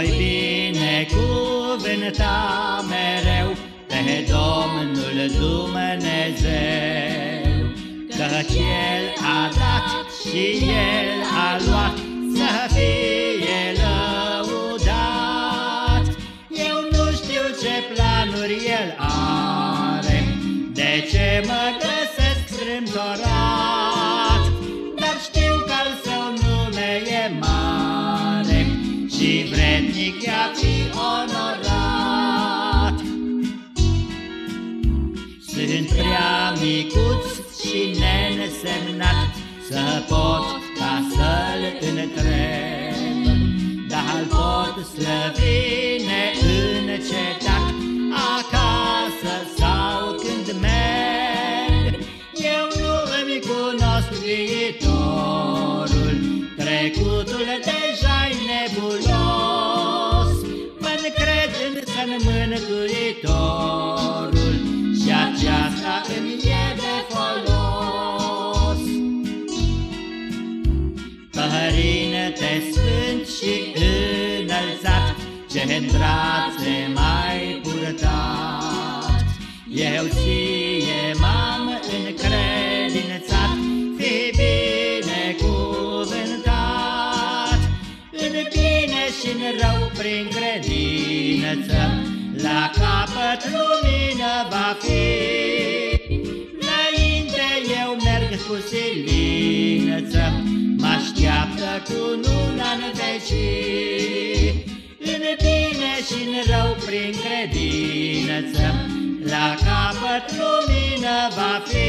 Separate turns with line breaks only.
Voi binecuvânta mereu pe Domnul Dumnezeu, Căci El a dat și El a luat să fie lăudat. Eu nu știu ce planuri El are, de ce mă găsesc strâmtorat, dar știu că al Său nume e mare și vrednic i-a fi onorat. Sunt prea micuț și neînsemnat să pot ca să-L întreb, dar pot slăvi neîncetat acasă sau când merg. Eu nu îmi cunosc viitorul, trecutul deja-i nebulos, însă-n Mântuitorul și aceasta îmi e de folos. Părinte Sfânt și înălțat, ce în brațe mai bine și în rău prin credință, la capăt lumină va fi. Înainte eu merg cu silință, mă așteaptă cu luna în vecii. În bine și în rău prin credință, la capăt lumină va fi.